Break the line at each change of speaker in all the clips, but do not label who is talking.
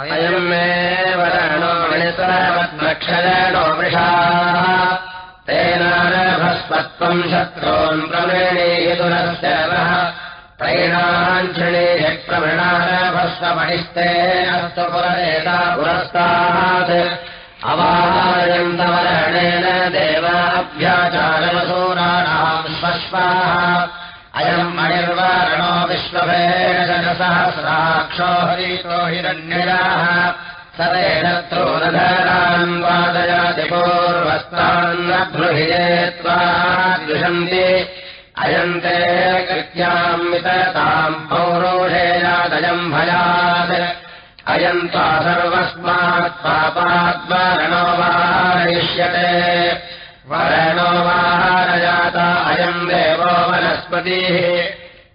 अयम् मे वरणो मणितरवत्नक्षरणो वृषाः तेनारभस्पत्वम् शत्रून् प्रवृणीयतुरस्य वः। त्रैणाञ्छिणे प्रवृणारभस्वमणिस्ते अस्तु पुररेता पुरस्तात्। अवारयन्तवरणेन देवाभ्याचारवसूराणाम् स्वश्वाः अयम् मणिर्वारणो विश्वभेन सहस्राक्षो हरितो हिरण्ययाः सरेण त्रोरधरान् वादयाति पूर्वस्तान्नभृहिये त्वा द्विषन्ति अयम् ते कृत्याम् वितताम् पौरोषेयादयम् भयात्। अयम् त्वा सर्वस्मात् पापाद्वारणो वारयिष्यते वरणो वाहारजाता अयम् देवो वनस्पतिः।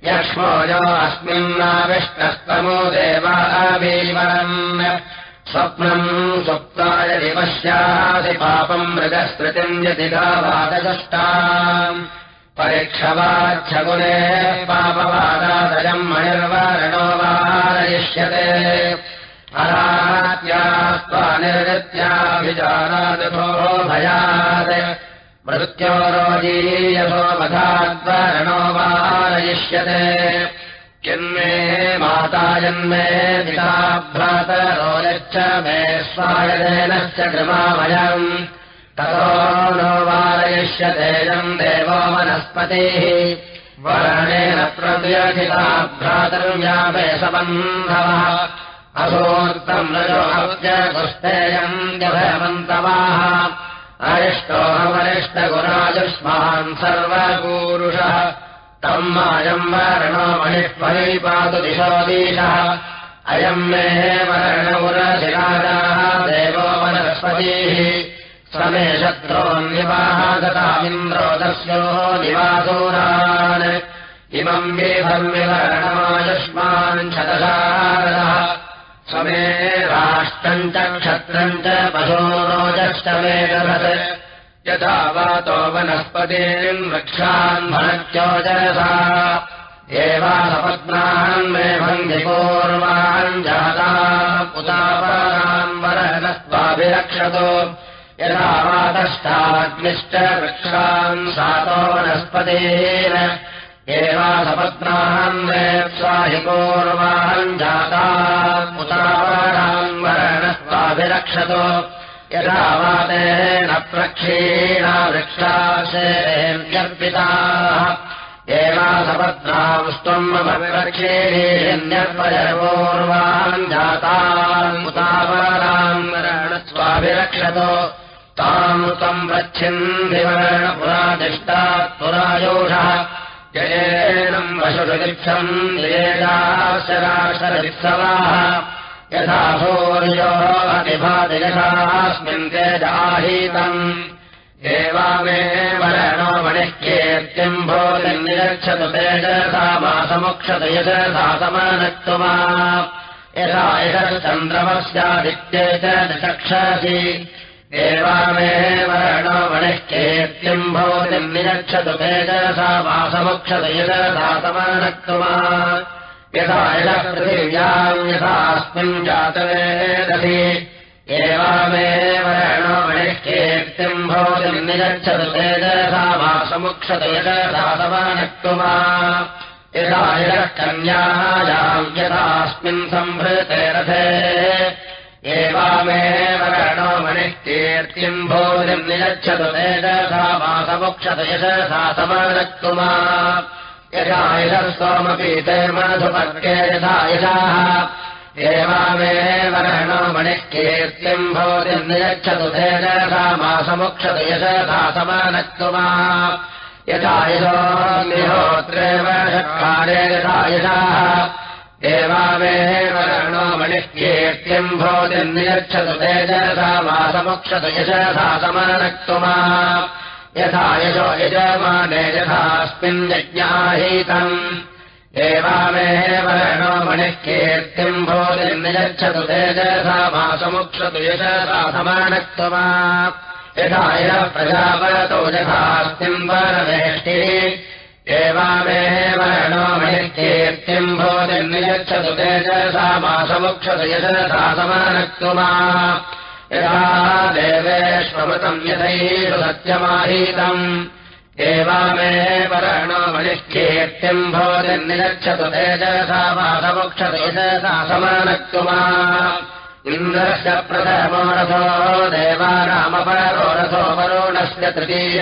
यक्ष्मो यो अस्मिन्नाविष्टस्तमो देवाभीवरम् स्वप्नम् सुप्ताय दिवश्यासि पापम् मृगस्मृतिम् यदि गावादष्टा परीक्षवाच्छगुणे पापवादादयम् मणिर्वारणो वारयिष्यते। अरात्यास्त्वा निर्गत्याभिचारादो भयात् मृत्योरोजीयसो वधाद्वरणो वारयिष्यते किन्मे माता जन्मे पिता भ्रातरो यच्च मे स्वायदेनश्च कृमामयम्। ततो नो वारयिष्यतेजम् देवो वनस्पतिः। वरणेन प्रत्यथिता भ्रातर्व्यापे सबन्धवः। असूर्तम् रजोहव्यगुस्तेयम् जभयमन्तवाः अरिष्टोऽहमरिष्टगुराजुष्मान् सर्वपूरुषः तम् मायम् वर्णो मणिष्वै पातु दिशोदीशः अयम् मे वर्णमुरशिराजाः देवो वनस्पतीः। समे शत्रोन्निवाहागतामिन्द्रोदस्यो निवासूरान्। इमम् वेधर्म्यवर्णमायुष्मान् शतशारदः समे राष्ट्रम् च क्षत्रम् च यथा वातो वनस्पतीन् वृक्षान् भनत्योजसा एवासपत्नान् मे भङ्गिपूर्वान् जाता वरनस्त्वाभिरक्षतो यथा वातश्चाग्निश्च वृक्षान् सातो वनस्पतेन एवासपत्नान् मे स्वाहि पूर्वान् जाता उदापरान् वरणस्त्वाभिरक्षतो। यथा वातेन प्रक्षीणा वृक्षाशेर्पिताः एवासपत्नांस्त्वम् विरक्षेण्यर्पयपूर्वान् जातान् उतावरान् वरणस्वाभिरक्षतो ताम् त्वम् प्रच्छिन्दिवर्णपुरादिष्टात् पुरायोषः जयेनम् वशुषदिक्षम् नियेदाशराशरदित्सवाः यथा सूर्यो अतिभाति यथास्मिन् तेजाहीतम्। एवामे वरणो मणिः कीर्तिम् भोजन्निरक्षतु तेजसा मासमुक्षत यशसा समानत्वमा। यथा यशश्चन्द्रमस्यादित्ये च चक्षसि एवामे वरणो कीर्तिम् भोजन्निरक्षतु तेजसा मासमुक्षत यशसा समानत्वमा यथा यः पृथिव्याम् यथास्मिन् जातवेदसि एवामेव रणो मणिः कीर्तिम् भोजम् निगच्छतु तेजसा वासमुक्षतु यशसा समानक्तुमा यथा यः कन्यायाम् यथास्मिन् सम्भृते रथे एवामेव रणो मणिः कीर्तिम् भोजम् निगच्छतु तेजसा वासमुक्षतु यशसा समानक्तुमा यथा यशः सोमपि ते मधुपर्गे यथा यशाः। एवामेव रणो मणिः कीर्तिम् भवतिम् नियच्छतु तेजसा मासमुक्षतु यशसा समानक्तुमा यथा यशोऽग्निहोत्रेव षट्कारे यथा यशाः एवामेव रणो मणिः कीर्तिम् भवतिम् नियच्छतु तेजसा यशसा समानक्तुमा यथा यशो यजमाने यथास्मिन् यज्ञाहीतम्। एवामेव रणो मणिः कीर्तिम् भोजम् नियच्छतु तेजसा मासमुक्षतु यशसा यथा यः प्रजापरतो यथास्मिन् वरवेष्टिः एवामेव नो मणिकीर्तिम् भोजन्नियच्छतु तेजसा मासमुक्षतु यशसा समानक्तुमा यथा देवेष्वमृतम् यथैषु सत्यमाहीतम्। एवामेव नो मणिकीर्तिम् भोजन्नियच्छतु तेजसा मासमुक्षतु यशसा समानक्तुमा इन्द्रस्य प्रथमो रथो देवानामपरो रथो वरुणस्य तृतीय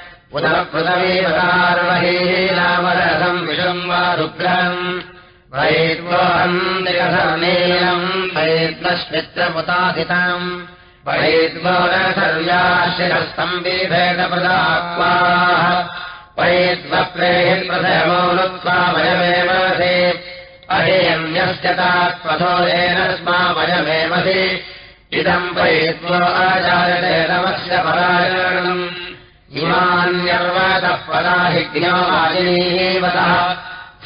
उदप्लुतमीवदार्वही नामरथम् विषम् वारुग्रहम् वैद्वोहन्दिकसर्नीलम् वैद्वश्मित्रमुतादितम् वैद्वोरसर्याशिरस्तम्बीभेदप्रदाक्वाः वैद्वप्रेहि प्रथमो नुत्वा वयमेवसि। अहेयन्यस्य तात्पथोरेण स्मा वयमेवसि। इदम् वैद्वो आचार्यते नमस्य परायणम् इमान्यर्वतः पदाहिज्ञावाजिनीवतः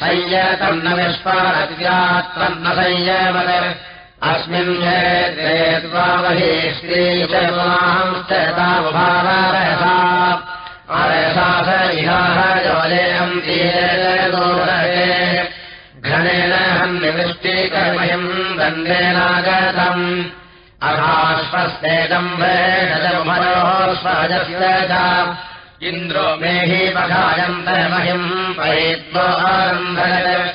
संयतम् न विस्पारत्यात्मन्न संयमत अस्मिन् स इहाः जोलेयम् तीरे घनेन हन्निवृष्टिकर्मयम् दण्डेनागतम् च। इन्द्रो मेहि पखायन्तमहिम् पैत्वो आरम्भय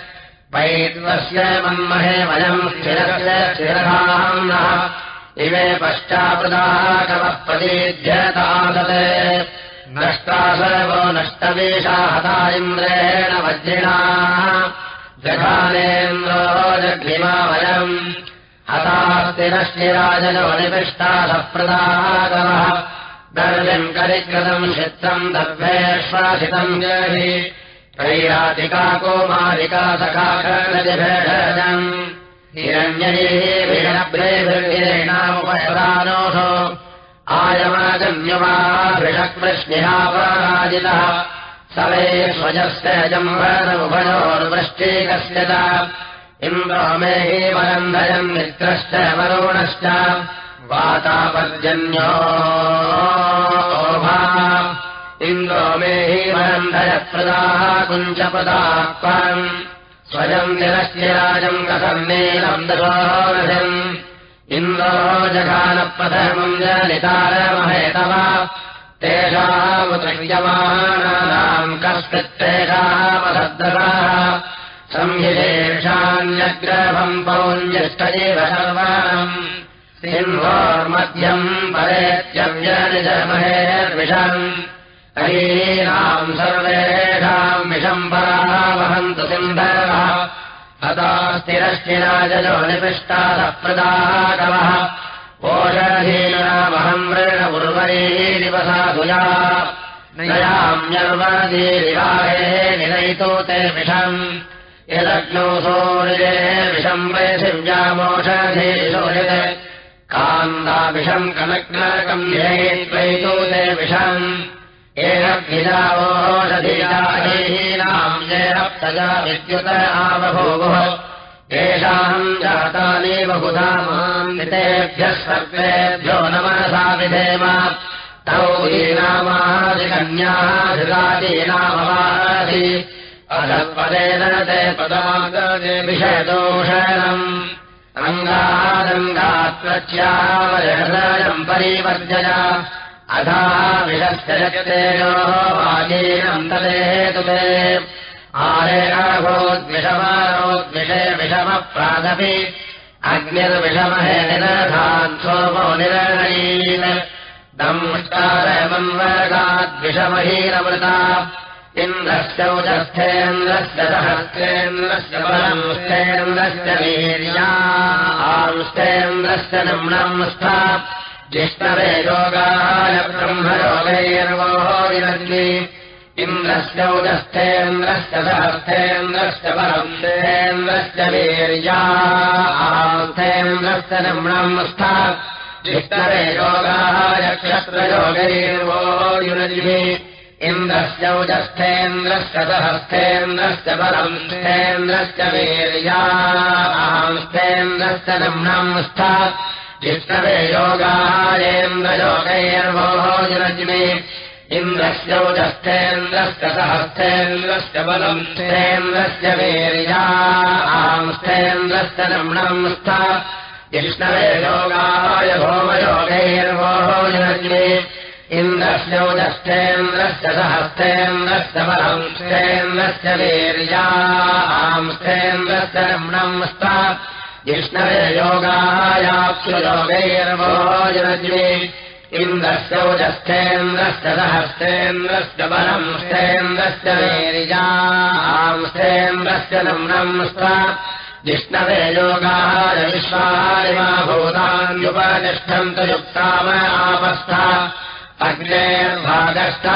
पैत्वस्य मन्महे वयम् स्थिरस्य स्थिरधाम् नः इमे पश्चापदाः कवः प्रतीध्यतासते नष्टा सर्वो नष्टवेषा हता इन्द्रेण वज्रिणा। जघानेन्द्रो जग्निमा वयम्। हतास्तिरश्चिराजनो निपिष्टा सप्रदागवः दर्जम् करिकृतम् चित्रम् दर्भेष्वासितम् जहि त्रैरातिकाकुमारिका सखाकर्णजिभेषजम् हिरण्यनीभिरब्रेभिर्गिरेणामुपयदानोः आयमागम्यवाभिषक्प्रश्निहापराजितः सवे स्वजस्य जम्भरमुभयोर्वृष्टिकस्य च इन्द्रो मे हि वरन्धयम् मित्रश्च वरुणश्च वातापर्जन्यो इन्द्रो मे हि वरन्धयप्रदाः कुञ्चपदाक्वम् स्वयम् निरस्य राजम् कसन्नेलम् दशोरथम् इन्द्रो जघानप्रथमम् जलितारमहेतव। तेषामुद्रह्यमानानाम् कश्चित्तेषामसद्दराः संहितेषान्यग्रभम् सिंहोर्मध्यम् परेत्यव्यनिजमहेर्विषम्। हरीणाम् सर्वेषाम् विषम् पराः वहन्तु सिन्धरः हतास्तिरश्चिराजो निपिष्टाः प्रदाकवः ओषधीनामहम् वृण उर्वरीदिवसा दुया नयाम्यर्वदीरिवाहे निलयितो ते विषम् यदग्नौ सूर्ये विषम् वैशिव्यामोषधीशोषित कान्दाविषम् कनग्नकम् ह्यैत्वैतो ते विषम् एनभिजावोषधीनाम् येन प्रजा विद्युत आवभूवुः येषाम् जातानि बहुधा माम् नितेभ्यः सर्वेभ्यो नमसा विधेम तौ हीनामादिकन्याधिकादीनामवादि अधपदेन ते पदागदे विषयदोषणम् अङ्गादङ्गात्वच्यावयम् परिवर्जय। अधा विषस्य वाजीनम् तदेतु ते आरेणभोद्विषमारोद्विषे विषमप्रादपि। अग्निर्विषमहे निरधान् सोमो निरहीन सहस्रेन्द्रस्य बलंस्थेन्द्रस्य वीर्या आंस्थेन्द्रस्य निम्नम् स्था जिष्णवे योगाय ब्रह्मयोगैर्वोः विनग्नि इन्द्रस्य उदस्थेन्द्रश्च सहस्थेन्द्रश्च परन्देन्द्रश्च वीर्यास्थेन्द्रश्च नम्णम् स्थिष्टरे योगाय क्षत्रयोगैर्वो युनजिः इन्द्रस्य उजस्थेन्द्रश्च सहस्थेन्द्रश्च परन्स्थेन्द्रश्च वीर्यास्थेन्द्रश्च नम्णम् स्थिष्टरे योगायेन्द्रयोगैर्वो युनजिमे इन्द्रस्य उजस्थेन्द्रश्च सहस्थेन्द्रश्च बलम् स्थेन्द्रस्य वीर्या आंस्थेन्द्रश्च नम्णम् स्थ जिष्णवे योगाय भोमयोगैर्वोजनज्ञे इन्द्रस्य उजस्थेन्द्रश्च सहस्थेन्द्रश्च बलम् स्थेन्द्रस्य वीर्या आंस्थेन्द्रश्च नम्णम् स्थ जिष्णवे योगायाक्षुयोगैर्वोजनज्ञे इन्द्रस्य उजस्थेन्द्रश्च सहस्तेन्द्रश्च बलम् स्थेन्द्रश्च वीर्यांस्थेन्द्रस्य नम्नम् स्व जिष्णवे योगाय विश्वानि मा अग्नेर्भागस्थ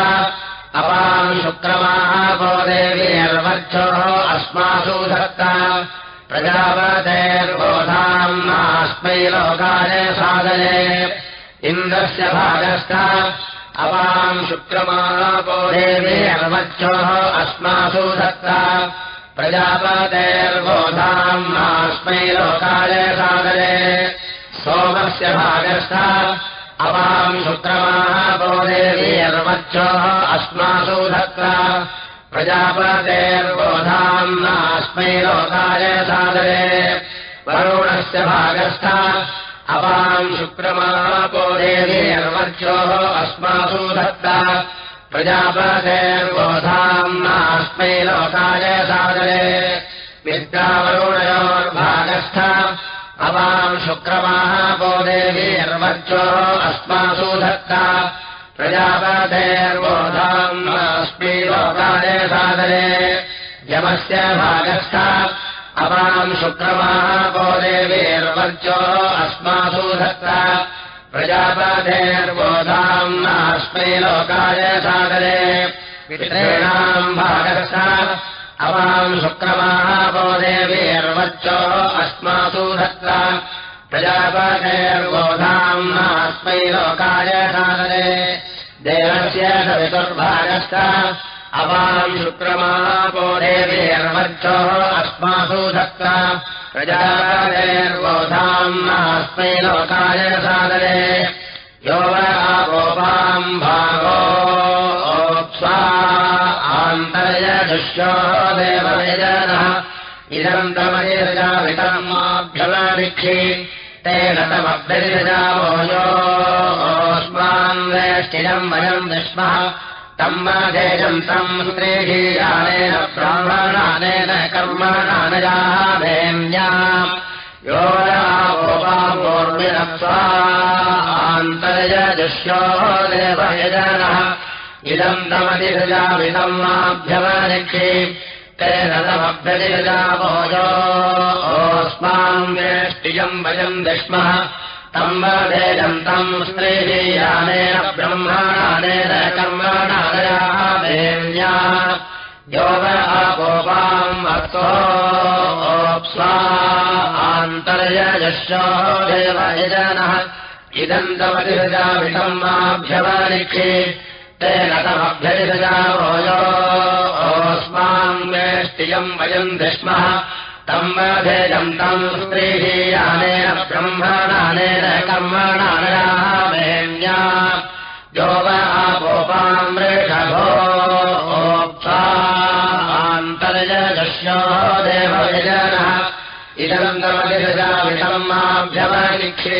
अपाम् शुक्रमापो देवीर्वक्षोः अस्मासु धत्ता प्रजापतेर्बोधाम् नास्मै लोकाय साधने इन्द्रस्य भागस्थ अपाम् शुक्रमापो देवे अर्वक्षोः अस्मासु दत्ता प्रजापतेर्बोधाम् नास्मै लोकाय सागरे सोमस्य भागस्थ अपाम् शुक्रमापो देवे अर्वक्षोः अस्मासु दत्ता प्रजापतेर्बोधाम् नास्मै लोकाय सादरे। वरुणस्य भागस्थ। अपाम् शुक्रमापो देवीर्वर्चोः अस्मासु धत्ता प्रजापतेर्बोधाम् नास्मै लोकाय सादरे। विद्यावरुणयोर्भागस्थ अपाम् शुक्रमापो देवीर्वर्चोः अस्मासु धत्ता। प्रजापतेर्बोधाम् नास्मै लोकाय सादरे। यमस्य भागस्थ। अपाम् शुक्रमापो देवीर्वर्चो अस्मासु धत्ता। प्रजापतेर्बोधाम् नास्मै लोकाय सागरे पितॄणाम् भागस्थ अपाम् शुक्रमापो देवीर्वर्चो अस्मासु धत्ता। प्रजापतेर्बोधाम् नास्मै लोकाय सागरे देवस्य सवितुर्भागस्थ। अपाम् शुक्रमापो देवीर्वर्चोः अस्मासु धत्ता। प्रजापतेर्बोधाम् नास्मै लोकाय सादरे। यो वोपाम् भागो देववेदनः इदम् तमयजावितमाभ्यलाभिक्षि तेन तमभ्यजावो योऽस्मान् वेष्टिनम् वयम् विस्मः तम् कर्मणानयाभेम्या यो आन्तर्यजुष्यो देवयजनः इदम् तमधिजाविदम् माभ्यवनिक्षि तेन तमभ्यतिजावो योऽस्मान् वेष्टियम् वयम् विष्मः। तम् तम् स्त्रीयानेन ब्रह्मणानेन कर्मणानयाभेम्या यो गोपाम् अर्थोप्स्वा आन्तर्यजश्यो देवयजनः इदम् तमतिरजावितम् माभ्यवनिक्षि तेन तमभ्यतिरजावो योऽस्मान् वेष्टियम् वयम् विष्मः तम् वधेयम् तम् स्त्रीयानेन ब्रह्मणानेन देवयजनः इदम् तमतिरजावितम् माभ्यवनिक्षि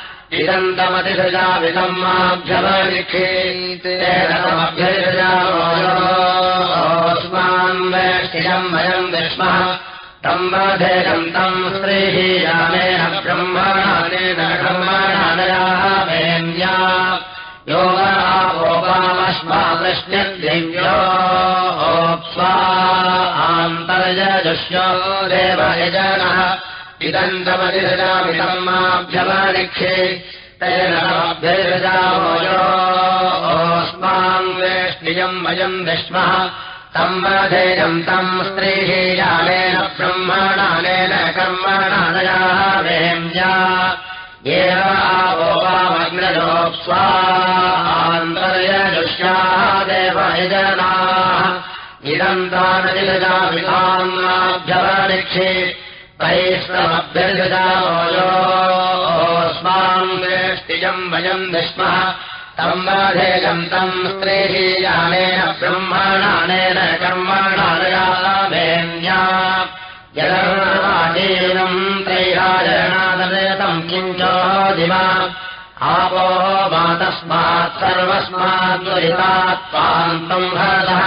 इदम् तमतिसृजावितम् माभ्यवनिक्षि। तेन तमभ्यतिसृजावो योऽस्मान् वेष्टियम् वयम् श्रीहीयामेन ब्रह्मणानेन ब्रह्मणानयाः वेन्या योगापोपामस्माकृष्ण्यदिव्योप्स्वा आन्तर्यजुष्यो देवयजनः इदन्तमतिरजामितम् माभ्यवनिक्षे तेन योऽस्मान् वेष्टियम् वयम् विष्मः तम् वधेयम् तम् स्त्रीहीयानेन ब्रह्मणानेन कर्मणानयाः वेम्या। स्वान्तर्यदृश्याः देवयजनाः इदन्तानजिलजामितान्नाभ्यवनिक्षे वेष्टियम् वयम् विष्मः। तम् स्त्रीहीयानेन ब्रह्मणानेन त्रैराजरणादतम् किञ्चोदिमा आपो मातस्मात् सर्वस्माद्वरितात् त्वान्तम् भरतः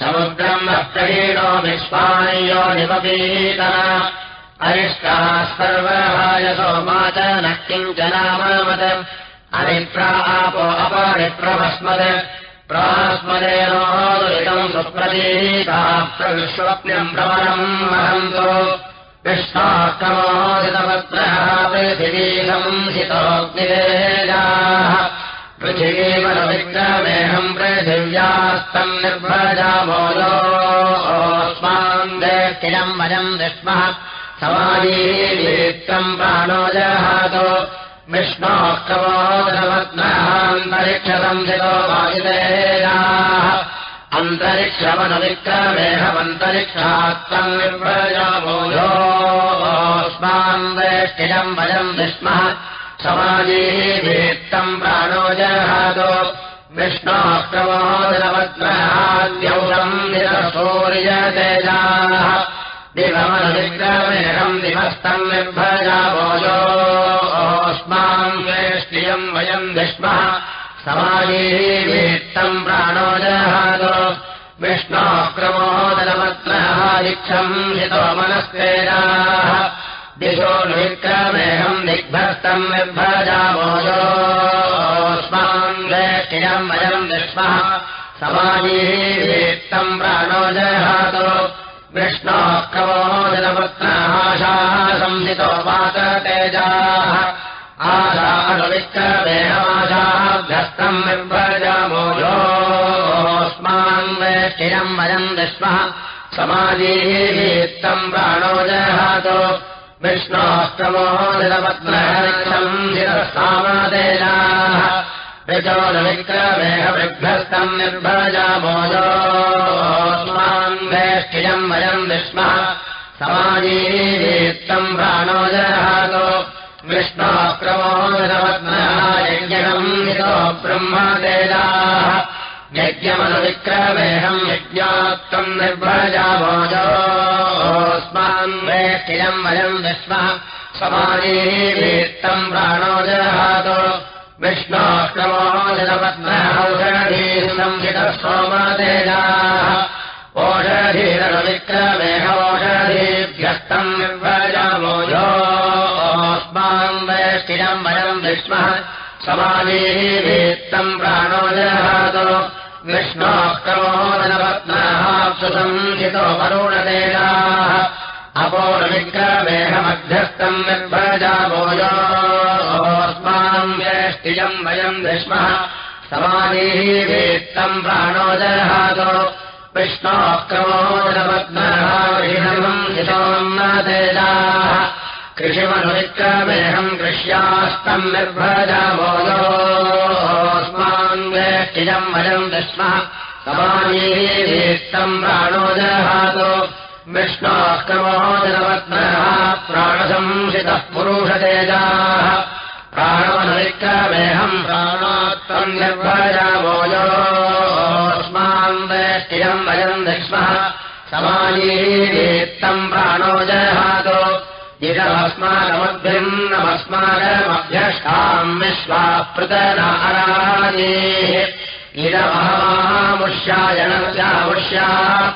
समुद्रम् अप्रहीणो विश्वायो निपीतः अरिष्टाः सर्वहायसो माच न किञ्चनामवत् अरिप्रापो अपरिप्रभस्मत्। प्रास्मदेनोदुरितम् सुप्रतीता प्रविश्वप्न्यम् भ्रमणम् महन्तो विश्वाक्रमोदितवत्रः पृथिवीशंसितोऽग्निवेजाः पृथिवीवरविक्रमेहम् पृथिव्यास्तम् निर्भजामोलोस्मान् देष्टिनम् वयम् विष्मः समाजीवीत्रम् प्राणो जहातो विष्णोक्रमोदरवत्नहान्तरिक्षसंसितो वायुदेजाः अन्तरिक्षमनुविक्रमेहमन्तरिक्षात्तम् निर्भजामोलोस्मान् देष्टिनम् वयम् विष्मः समाजीवीत्तम् प्राणो जहातो विष्णोक्रमोदरवत्नहाद्यौषम् निरसूर्यतेजाः दिवमनुविक्रमेहम् दिवस्तम् निर्भजामोलोस्मान् वेष्टियम् वयम् विष्मः समाजीवीत्तम् प्राणो जहातो विष्णोक्रमोदरवत्नहादिक्षम् हितो मनस्तेजाः। दिशो विक्रमेहम् दिग्भस्तम् निर्भजामोयोस्मान् वेष्टियम् वयम् विष्मः समाजीवीत्तम् प्राणो जहातो विष्णोक्रमोदरवत्नहाशाः संसितो वाततेजाः आशानुविक्रमेहमाशाभ्यस्तम् निर्भजामोयोस्मान् वेष्टियम् वयम् विष्मः समाजीवीत्तम् प्राणो जहातो विष्णोऽष्टमोदितपत्नहरिक्षम् विचोलविक्रमेहभ्यस्तम् निर्भजामोयोस्मान् वेष्टियम् वयम् विष्मः समाजीवीत्तम् प्राणो जहातो विष्णोक्रमोदितपत्नहायज्ञम् हितो ब्रह्मतेजाः यज्ञमनुविक्रमेहम् यज्ञात्तम् निर्भजामोजोऽस्मान् वेष्टियम् वयम् विष्मः समाजीवीत्तम् प्राणो जहातो विष्णोष्टमोदितपत्नौषधीसंहितः सोमतेजाः ओषधीरनुविक्रमेहोषधीभ्यस्तम् निर्भजामोजोऽस्मान् वेष्टियम् वयम् विष्मः समाजीवीत्तम् प्राणो जहातो। विष्णोक्रमोदनपत्नाः सुसंहितो वरुणतेजाः। अपोरविक्रमेहमध्यस्तम् निर्भजामोयोस्मान् वेष्टियम् वयम् विष्मः समाजीवीत्तम् प्राणो जहातो विष्णोक्रमोदनपत्नः विषमम् हितोन्नतेजाः कृषिमनुविक्रमेहम् कृष्यास्तम् निर्भजामोयोस्मान् वेष्टियम् वयम् विष्मः समाजीवीत्तम् प्राणो जहातो विष्णोक्रमोदनपत्नः प्राणसंसितः पुरुषतेजाः प्राणमनुविक्रमेहम् प्राणात्तम् निर्भजामोयोस्मान् वेष्टियम् वयम् विष्मः समाजीवीत्तम् प्राणो जहातो इदमस्माकमद्भिन्नमस्माकमभ्यष्टाम् विश्वापृतनाराजेः इदमहामुष्यायणस्यामुष्याः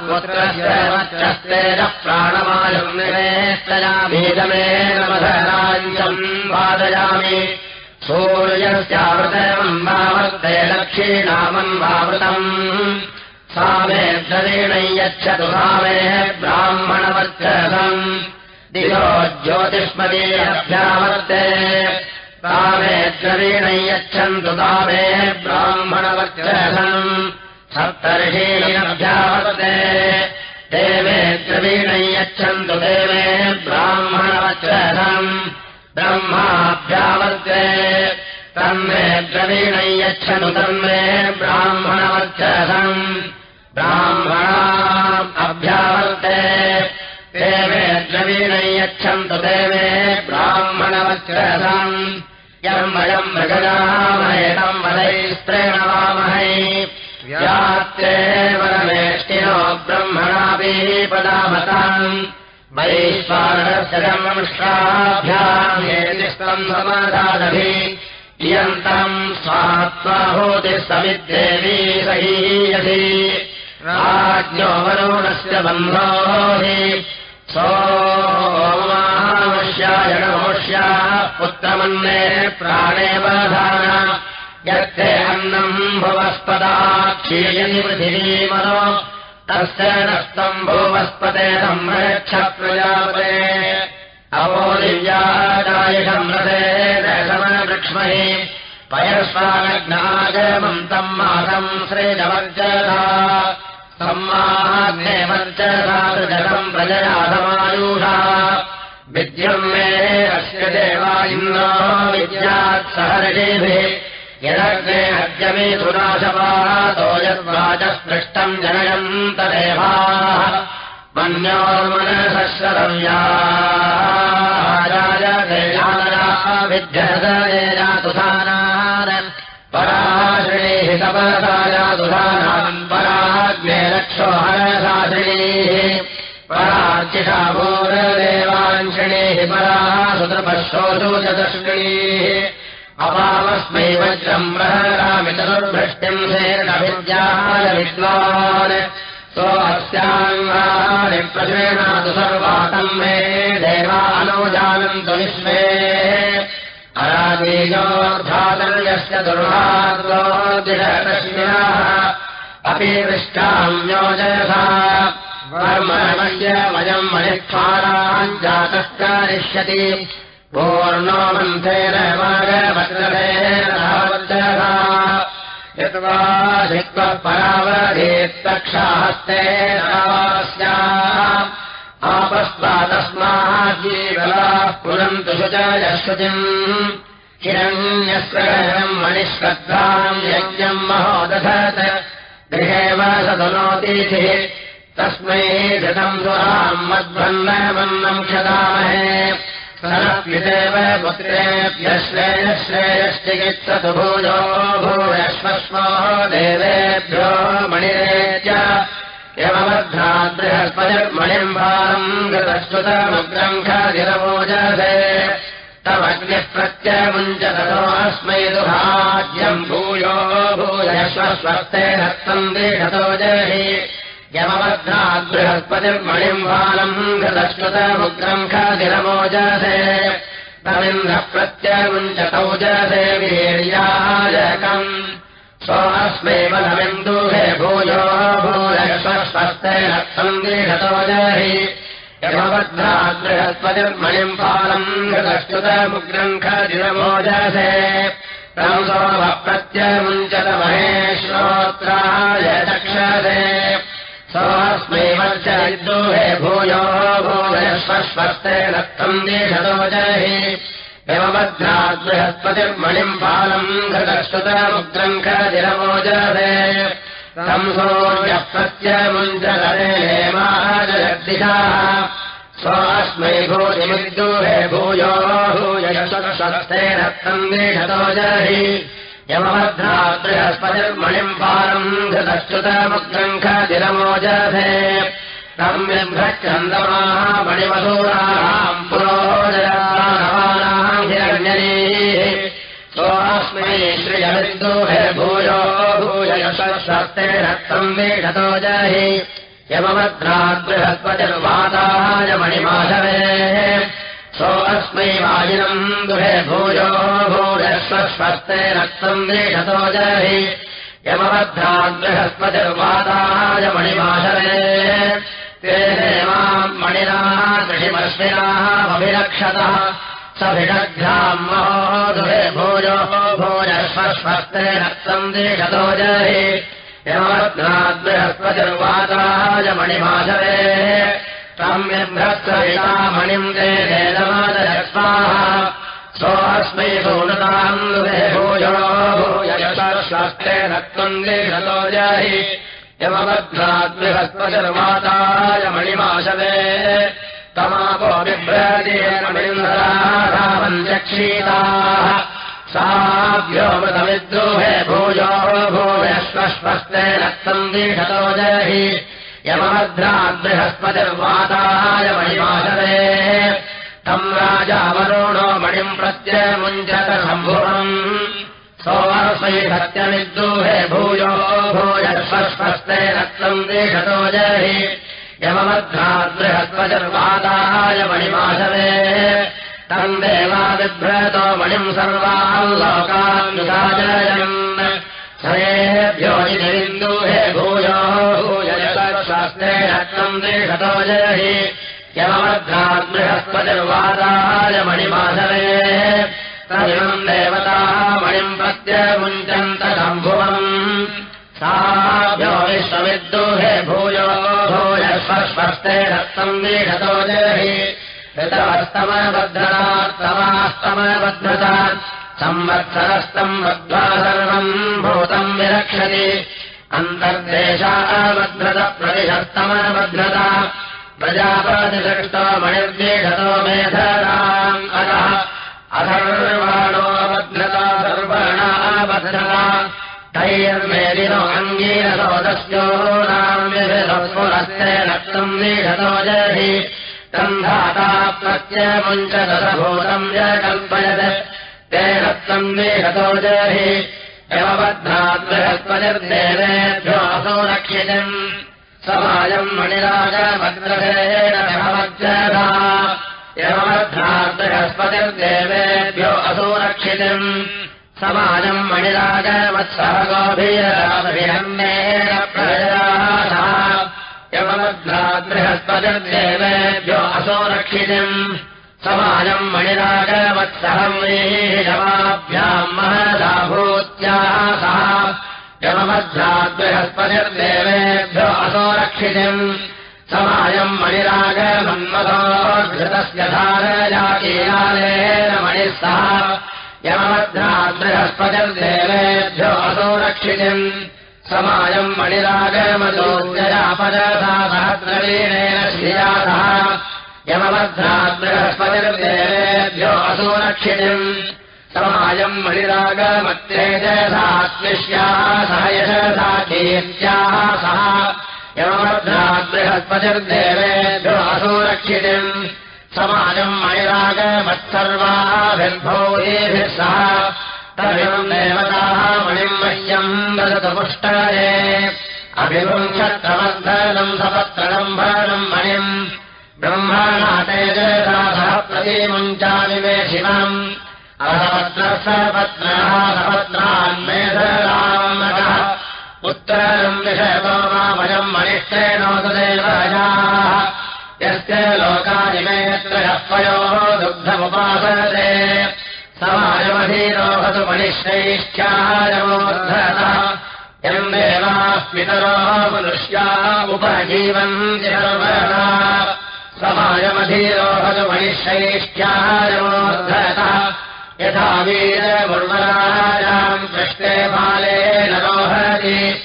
पुत्रस्तेन प्राणमायुम् निवेष्टयामीदमेन मधराञ्चम् वादयामि। सूर्यस्यावृतमम् वावर्ते लक्षीणामम् वावृतम्। सा मे द्रवीणै यच्छतु सा मे ब्राह्मणवर्चसम्। दिशो ज्योतिष्मदीरभ्यावर्ते तामे द्रवीणै यच्छन्तु तामे ब्राह्मणवर्चसम् सप्तर्षीणभ्यावर्ते देवे द्रवीणै यच्छन्तु देवे ब्राह्मणवचसम् ब्रह्माभ्यावर्ते तन्मे द्रवीणै यच्छनु तन्मे ब्राह्मणवर्चसम् ब्राह्मणा अभ्यावर्ते। देवे द्रवीणै यच्छन्तु देवे ब्राह्मणवचसम् यम् वयम् मृगजामहेतम् वदैस्त्रेण वामहै। व्यात्रे वरमेष्टिनो ब्रह्मणाभिः पदामताम् वैश्वानरशरमष्टाभ्याम् समाधानभि इयन्तम् स्वात्माभूतिः समिद्देवी सहीयसि। राज्ञो वरुणस्य बन्धोः सोमावश्यायणमोष्याः पुत्रमन्ने प्राणे वधान यत्ते अन्नम् भुवस्पदा पृथिवीमनो। तस्य नस्तम् भूवस्पते संरक्ष प्रजापते अवोदिव्यादायिषम् रथे दशमनवृक्ष्महि। पयस्वानग्नागमन्तम् मासम् श्रेजवर्जसा जलम् प्रजयाधमायूषा विद्यम् मे अस्य देवा इन्द्रो विद्यात् सहर्षेभिः यदग्ने सुराशपातो यद्वाचस्पृष्टम् जनयन्तदेवाः। मन्योर्मनसश्रव्याः विध्यजातुधानान् पराश्रेः तपसायातुधानान् भूरदेवाञ्षणेः पराः प्रहरामि चतुर्भृष्टिम् सेर्णभिद्याय विद्वान् सो अस्याङ्गानि प्रसेणातु सर्वातम् मे देवानो जानन्तु विश्वे अराजीयोर्धातर्यस्य दुर्भाग्योदिशतश्मिनः अपि दृष्टाम्योजयसा वर्मणमस्य वयम् मणिष्ठाराम् जातः कारिष्यति पूर्णो मन्थेन वागवत्रभेन यद्वा धिक्वः परावधेत्तक्षाहस्तेन आपस्वा तस्मात् जीवलाः पुनन्तु शुचयश्रुतिम् हिरण्यस्वम् मणिश्रद्धाम् यज्ञम् महोदधत् गृहेव सदनोतीथिः तस्मै धृतम् सुराम् मद्भन्नवन्नम् क्षदामहे। सरप्युदेव पुत्रेभ्यश्रेयश्रेयश्चिकित्सतु भूयो भूयश्वस्मो देवेभ्यो मणिरेत्य। यमवद्धाद्बृहस्पतिर्मणिम् भारम् गतश्रुतमुग्रम् खादिरवोजसे तमग्निः प्रत्यमुञ्च ततोऽस्मै दुहाद्यम् भूयो भूयश्वस्वस्ते हस्तम् देशतो जहि यमवद्धाद्बृहस्पतिर्मणिम् बालम् गतश्रुतमुग्रम् खादिरमोजसे तमिन्द्रः प्रत्यमुञ्चतौ जसे वीर्याजकम् सोऽस्मै बलमिन्दुहे भूयो भूयश्वस्वस्ते देशतो जहि यमवद्धाद्बृहस्पतिर्मणिम् बालम् गतश्रुतमुग्रम् खादिरमोजसे तम् सोमः प्रत्यमुञ्चत महेश्वोत्राय चक्षसे सोऽस्मै विद्रोहे भूयो भूयश्वस्वस्ते रक्तम् जहि यमवद्धाद्बृहस्पतिर्मणिम् बालम् घटश्रुतमुग्रम् खदिरमोजसे प्रत्यमुञ्चतरे माजगद्दिशाः स्वास्मै भूतिमिद्दूहे भूयो भूयश्वस्वस्ते रक्तम् देशतो जहि। यमवद्धाद्बृहस्पतिर्मणिम् पारम् तम् बिभ्रच्छन्दमाः मणिमसूराणाम् पुरोजराम् हिरण्यनीः। सोऽस्मै श्रियविन्दुहे भूयो भूयशस्ते रक्तम् वेषतो जहि। यमवद्राद्बृहस्पतिर्वाताय मणिमाधवे। सो अस्मै वाजिनम् दुहे भूयो भूयश्वस्ते रक्तम् वेषतो जहि। यमवद्राद्बृहस्पतिर्वाताय मणिमाधवे। ते देवाम् मणिनाः कृषिमश्विनाः अभिरक्षतः सभिषग्भ्याम् महोदुहे भूयो भूयश्वस्ते रक्तम् देशतो जहि। यमवद्राद्बृहस्पतिर्वाताय मणिमाधवे। सम्यभ्रस्वरिता मणिम् ते वेदमादयस्वाः सोऽस्मै सोनताम् दुहे भूयो भूयश्वस्ते रक्तम् देशतो जहि। यमवद्राद्बृहस्पतिर्वाताय मणिमाशवे तमापो बिभ्रतेन मणिन्दराधावञ्चक्षीताः साभ्योमृतविद्रोहे भूयो भूयश्वस्वस्ते रक्तम् दीषतो जहि यमभद्राद्बृहस्पतिर्वाताय मणिमाशवे तम् राजावरोणो मणिम् प्रत्यमुञ्चत सम्भुवम् सोऽस्मै सत्यमिद्रोहे भूयो भूयश्वस्वस्ते रक्तम् दीषतो जहि यमवद्राद्बृहस्पतिर्वाताय मणिमाशवे तम् देवा बिभ्रतो मणिम् सर्वान् लोकान्विराजयन् सरेभ्यो निरिन्दुहे भूयो भूयशास्त्रे रत्नम् देशतो जहि यमवद्राद्बृहस्पतिर्वाताय मणिमाधवे। तदिमम् देवताः मणिम् प्रत्यमुञ्चन्त सम्भुवम् साभ्यो विश्वविद्दुहे भूयो भूयस्वस्ते रक्तम् देशतो जहि। ऋतवस्तमबद्धतास्तमास्तमबद्धता संवत्सरस्तम् बद्ध्वा सर्वम् भूतम् विरक्षति। अन्तर्देशाबद्धत प्रतिशस्तमबद्धता प्रजापतिषष्टो मणिर्देशतो मेधराम् अतः अथर्वाणोऽबद्धता नाम्यस्फुरस्ते रक्तम् निषतो जहि तन्धाता प्रत्यमुञ्चदभूतम् च कल्पयत् ते रक्तम् निषतो जहि यमबद्धाद्बृहस्पतिर्देवेभ्यो असौ रक्षितम्। समायम् मणिराजभद्रहेण भवज्जधा यमबद्धाद्बृहस्पतिर्देवेभ्यो असौ रक्षितम् समाजम् मणिराजवत्सह गोभीरभिरन्येन प्रजयाः यमबद्धाद्बृहस्पतिर्देवेभ्यो असौ रक्षितम्। समाजम् मणिराजवत्सहम् वीरवाभ्याम् महदाभूत्याः। सह यमबद्धाद्बृहस्पतिर्देवेभ्यो असौ रक्षितम्। समायम् मणिरागमन्मथो घृतस्य धारयाकीलालेन मणिः सह यमबद्धाद्बृहस्पतिर्देवेभ्यो असौ रक्षितम् समायम् मणिरागमदोजयापदसा सहस्रवीणेन श्रियासः यमबद्धाद्बृहस्पतिर्देवेभ्यो असौ रक्षितम् समायम् मणिरागमत्रेजसात्मिष्याः सह यशसा कीर्त्याः सह यमबद्धाद्बृहस्पतिर्देवेभ्यो असौ रक्षितम् समाजम् मणिरागमत्सर्वाभिर्भो येभिः सह। तमिमम् देवताः मणिम् मह्यम् ददतु पुष्टये अभिपुंशत्रमर्धनम् सपत्रणम् भरणम् मणिम्। ब्रह्मणा तेजसा सह प्रतिमुञ्चामि मे शिवम् असपत्रः सपत्नः सपत्नान्मेधरामकः उत्तरम् विषयतो मामयम् यस्य लोकानिमेऽत्र हस्वयोः दुग्धमुपासते। समायमधीरोहतु मणिश्रैष्ठ्यायमोद्धतः यम् देवास्मितरोः मनुष्या उपजीवन्ति सर्वदा। समायमधीरोहतु मणिश्रैष्ठ्यायमोद्धतः यथा वीरमुर्मराजाम् पृष्टे बाले न रोहति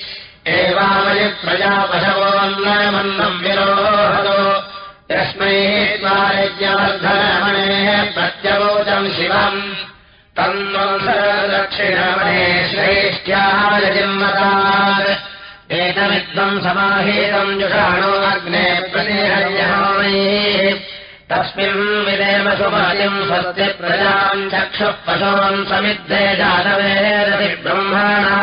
एवामयि प्रजापशवोन्नमन्नम् विरोहतो यस्मै त्वायज्ञवर्धनमणे प्रत्यवोचम् शिवम्। तन्वंसदक्षिणमणे श्रेष्ठ्याय जिम्मतात् एतमिद्वम् समाहीतम् जुषाणो अग्ने प्रतिहर्यहामैः तस्मिन् विदेव स्वस्य प्रजाम् चक्षुः पशून् समिद्धे जातवेरति ब्रह्मणा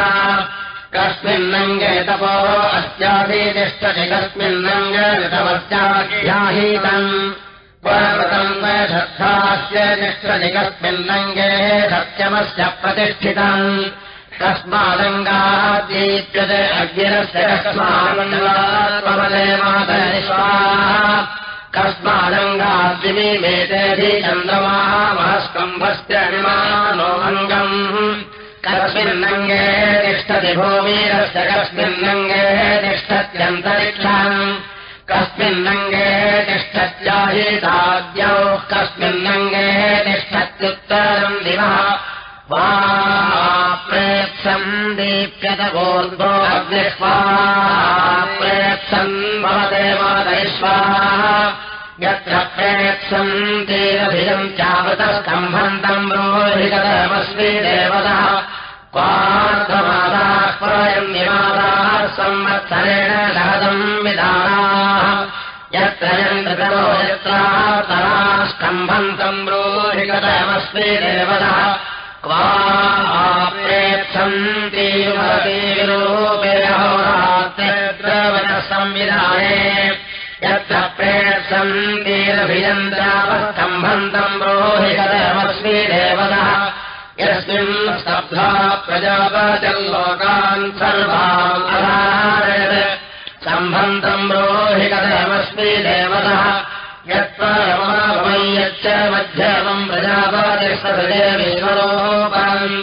कस्मिन्नङ्गे तपो अस्याभितिष्ठति कस्मिन्नङ्गे ऋतवस्याहीतम् पर्वतम् श्रद्धास्य तिष्ठति कस्मिन्नङ्गे सत्यमस्य प्रतिष्ठितम्। कस्मादङ्गादीप्यते अग्निरस्य कस्मादङ्गात्मवदे मातरिष्वा कस्मादङ्गाद्विमेतेऽधि चन्द्रमामहस्कम्भस्य विमानो अङ्गम्। कस्मिन्नङ्गे तिष्ठति भूमिरस्य कस्मिन्नङ्गे तिष्ठत्यन्तरिक्षम्। कस्मिन्नङ्गे तिष्ठत्याहिताद्यौः कस्मिन्नङ्गे तिष्ठत्युत्तरम् दिवः। वा प्रेत्सम् दीप्यत गोर्धो अग्निष्वा प्रेत्सन् मातरिष्वा यत्र प्रेत्सम् तेरभिजम् चावृतस्तम्भन्तम् रोहितमस्मि देवतः संवत्सरेण सहदम् विधानाः। यत्र यन्त्रो यत्रातरा स्तम्भन्तम् रोहितमस्मि देवतः क्वा प्रेत्सन्तीरूपेहोरात्र संविधाने। यत्र प्रेत्सन्तीरभियन्त्रावस्तम्भन्तम् रोहितमस्मि देवतः यस्मिन् स्तब्धा प्रजापचल्लोकान् सर्वान् सम्बन्धम् रोहितमस्मि देवतः यत्परमाभवम् यच्च मध्यमम् प्रजापतिस्तरोपान्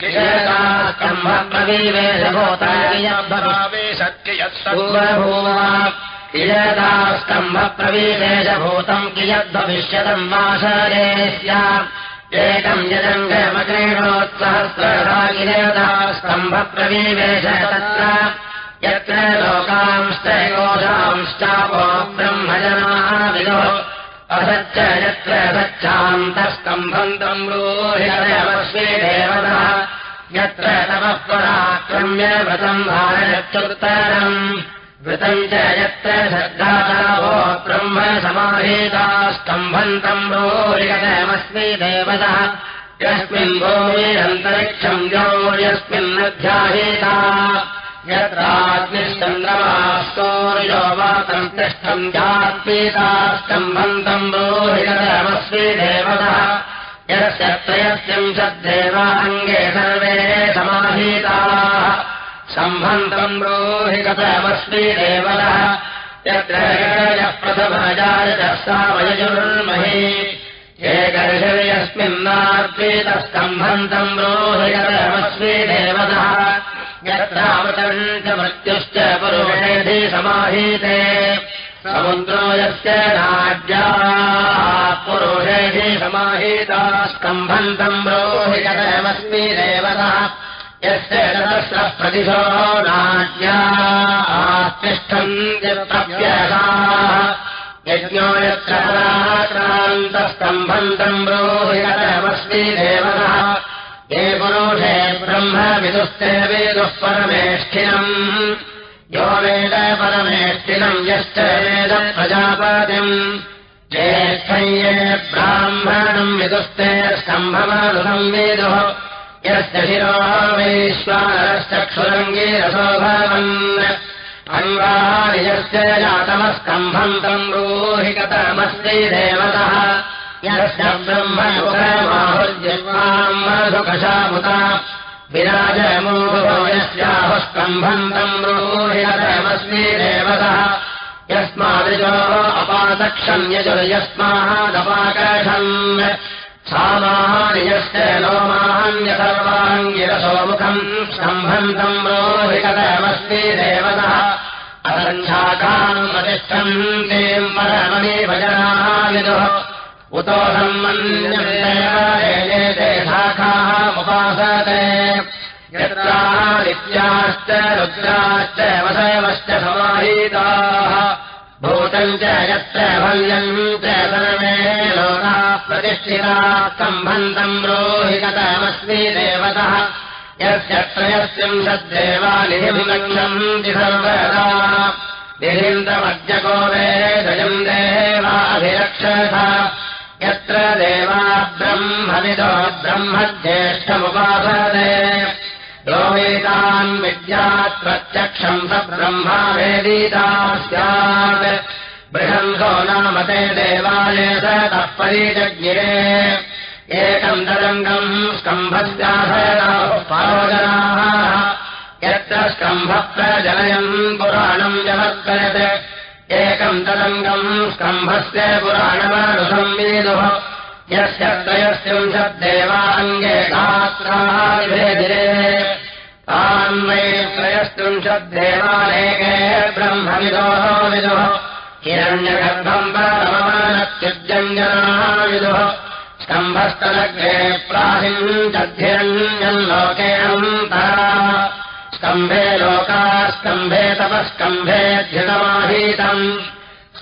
कियदास्तम्भप्रवीवेशभूतावेशत्यभूवा कियदास्तम्भप्रवीवेशभूतम् कियद्भविष्यतम् माशरे स्यात् एकम् स्तम्भप्रवीवेश तत्र। यत्र लोकांश्चोषांश्चापो ब्रह्मजनाः विदो। असच्च यत्र सच्चान्तस्तम्भन्तम् रोहितमस्मि देवतः। यत्र तपः पराक्रम्य व्रतम् भारयत्युत्तरम् वृतम् च यत्र श्रद्धातरवो ब्रह्म समाहेतास्तम्भन्तम् रोहितमस्मि देवतः। यस्मिन् भूमिरन्तरिक्षम् यो यस्मिन्नध्याहेता यत्राग्निश्चन्द्रमास्तोर्यो वातम् तिष्ठम् जात्पीतास्तम्भन्तम् रोहितमस्मि देवतः। यस्य त्रयस्त्रिंशद्देवाङ्गे सर्वे समाहीताः सम्भन्तम् रोहितमस्मि देवतः यत्र यः प्रथमजायतः सा वयजुर्महि एकर्षयस्मिन्नार्पीतस्तम्भन्तम् रोहितमस्मि देवतः यत्रामृतम् च मृत्युश्च पुरुषेधि समाहीते। समुद्रो यस्य राज्या पुरुषेधि समाहीता स्तम्भन्तम् रोहितमस्मि देवतः सहस्रः प्रतिशो राज्या तिष्ठन्त्यप्यसा यज्ञो यत्र पराक्रान्तस्तम्भन्तम् रोहितमस्मि देवतः। ये पुरुषे ब्रह्म विदुस्ते वेदुः परमेष्ठिनम्। यो वेद परमेष्ठिनम् यश्च वेद प्रजापतिम्। ज्येष्ठये ब्राह्मणम् विदुस्ते वेदुः यस्य शिरो वैश्वानश्चक्षुरङ्गीरसो भवन् अङ्गानि यस्य जातमस्तम्भन्तम् रोहिकतमस्ति देवतः। यस्य ब्रह्मयुगमाहुर्यमाम् मधुकशामुता विराजमोहो यस्याहुस्तम्भन्तम् रोहितमस्मि देवतः। यस्मादृजो अपादक्षम् यजुर्यस्मादपाकषम् सामानि यस्य लोमान्यसर्वाङ्गिरसोमुखम् स्तम्भन्तम् रोहितमस्मि देवतः प्रतिष्ठन्तीम् परमणि भजनाः विदुः उतो सम्मन्यते शाखाः उपासते यत्रादित्याश्च रुद्राश्च वसवश्च समाहीताः भूतम् च यत्र भल्यम् च सर्वे लोकाः प्रतिष्ठिताः सम्बन्धम् रोहितमस्मि देवतः यस्य त्रयस्त्रिंशद्देवानिधिम् लक्ष्यन्ति सर्वदा निहिन्द्रमज्जको वेदयम् देवाभिरक्षथ यत्र देवा ब्रह्मविदो ब्रह्मज्येष्ठमुपासते यो वेदान् विद्यात् प्रत्यक्षम् स ब्रह्मा वेदीता स्यात्। बृहन्धो नाम ते देवालय तः परिजज्ञिरे एकम् तरङ्गम् स्कम्भस्याधरोजनाः यत्र स्कम्भप्रजनयम् पुराणम् जवर्तयत् एकम् तरङ्गम् स्कम्भस्य पुराणमानुसम् वेदुः यस्य त्रयस्त्रिंशद्देवाङ्गे गात्राभिभेदिरे तान्वये त्रयस्त्रिंशद्देवानेके ब्रह्मविदो विदुः हिरण्यगर्भम् परममानत्युज्जञ्जनाः विदुः स्तम्भस्तलग्रे प्राहिञ्चद्धिरण्यम् लोकेऽन्तरा स्तम्भे लोकाः स्तम्भे तपस्कम्भे ध्यतमाहीतम्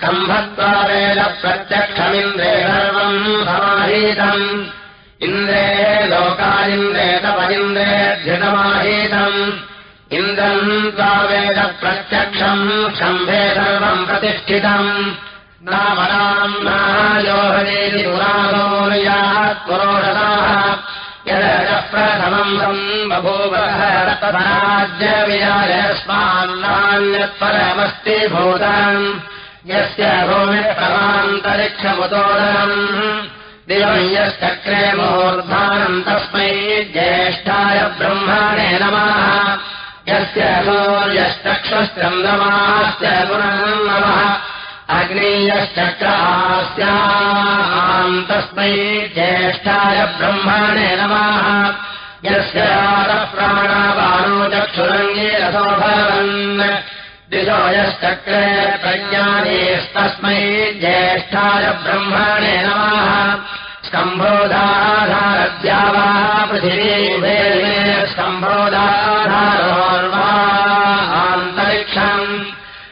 स्तम्भत्वावेदप्रत्यक्षमिन्द्रे सर्वम् समाहीतम्। इन्द्रे लोकादिन्द्रे तपदिन्द्रे ध्यतमाहीतम् इन्द्रम् त्वावेदप्रत्यक्षम् स्तम्भे सर्वम् प्रतिष्ठितम्। नामनाम् नायोहनेति पुरागोर्यात् पुरोषदाः यदजः प्रथमम् सम् बभूवराज्यविराजस्मान्नान्यत्परमस्ति भूताम् यस्य भूमिप्रमान्तरिक्षमुतोदनम्। दिवम् यश्चक्रे मूर्धानम् तस्मै ज्येष्ठाय ब्रह्मणे नमः। यस्य सूर्यश्चक्षुश्चन्द्रमास्य पुनम् नमः। अग्नीयश्चक्रास्याम् तस्मै ज्येष्ठाय ब्रह्मणे नमः। यस्य प्राणावानो चक्षुरङ्गीरसो भवन् यश्चक्रे प्रज्ञानेस्तस्मै ज्येष्ठाय ब्रह्मणे नमः। स्तम्भोदाधारद्यावा पृथिवी स्तम्भोदाधारोर्वा आन्तरिक्षम्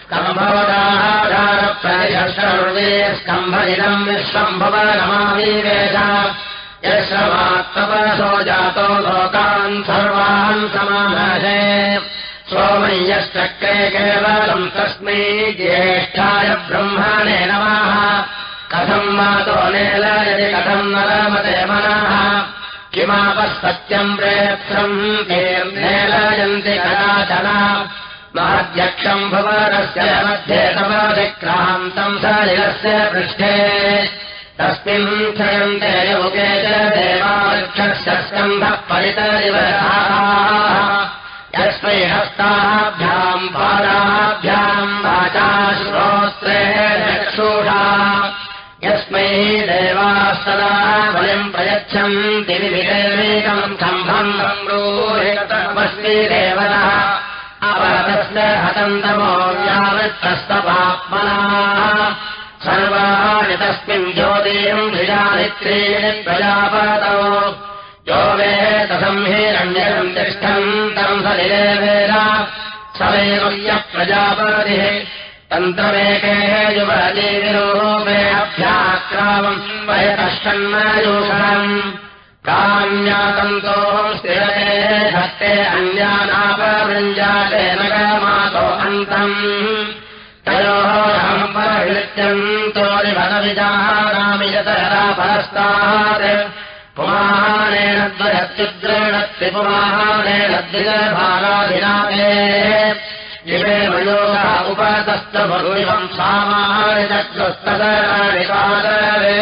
स्तम्भोदाधारप्रतिशर्वे स्तम्भदिनम् विश्वम्भवनमावीवेश यश्रमात्मपरसो जातो लोकान् सर्वान् समानसे सोमय्यश्चक्रे केवलम् तस्मै ज्येष्ठाय ब्रह्मणे नमः। कथम् मातो नेलयति कथम् नरमते मनः। किमापः सत्यम् प्रेत्सम् नेलयन्ति कदाचन महध्यक्षम् भुवनस्य मध्ये तमधिक्रान्तम् सलिलस्य पृष्ठे। तस्मिन् क्षयन्ते योगे च देवावृक्षस्य स्कन्धः परितरिव यस्मै पादाभ्याम् श्रोत्रे चक्षुषा। यस्मै देवाः सदा बलिम् प्रयच्छन्ति विविधेकम् सम्भम् रोहितमस्मि देवतः। अपरतस्य हतन्तमो यावत्तस्तपात्मना सर्वाणि तस्मिन् ज्योतिम् धिजानित्रीणि प्रजापतौ यो वेतसम् हिरण्यम् तिष्ठम् तम् सलिले वेद समेव यः प्रजापतिः तन्त्रमेके युवजीविरूपे अभ्याक्रामम् वयतश्चन्नयूषणम् कान्यातन्तोः स्थिरते धत्ते अन्यानापवृञ्जाते नगमातो अन्तम् तयोः राम् परहृत्यम् तोरिवनविजानामि यतरा परस्तात् पुमानेन द्वयत्युद्रेण द्विजभाराधिनाते इमे मयोगा चक्रस्तदराणि पादरे